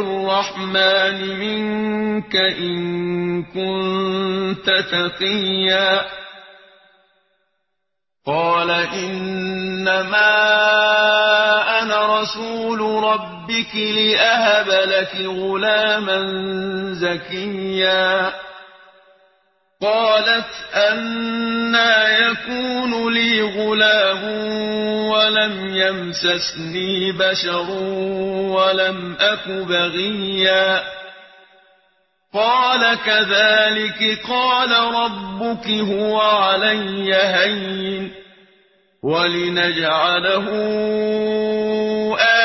أعوذ بالرحمن منك إن كنت تقيا. قال إنما أنا رسول ربك لأهب لك غلاما زكيا. قالت أنا يكون لي غلام ولم يمسسني بشر ولم أك بغيا. قال كذلك قال ربك هو علي هين. ولنجعله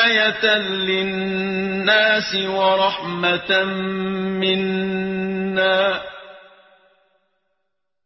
آية للناس ورحمة منا.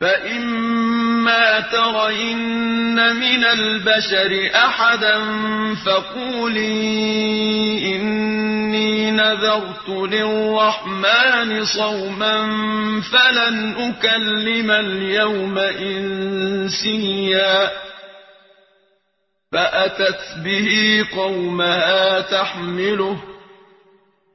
فإما ترين من البشر أحدا فقولي إني نذرت للرحمن صوما فلن أكلم اليوم إنسيا فأتت به قومها تحمله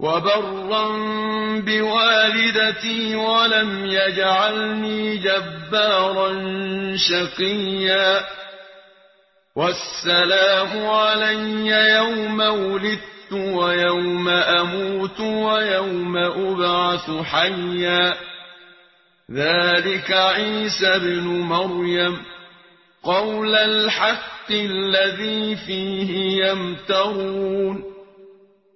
وبرا بوالدتي ولم يجعلني جبارا شقيا والسلام علي يوم ولدت ويوم أموت ويوم أبعث حيا ذلك عيسى ابن مريم قول الحق الَّذِي فِيهِ يَمْتَرُونَ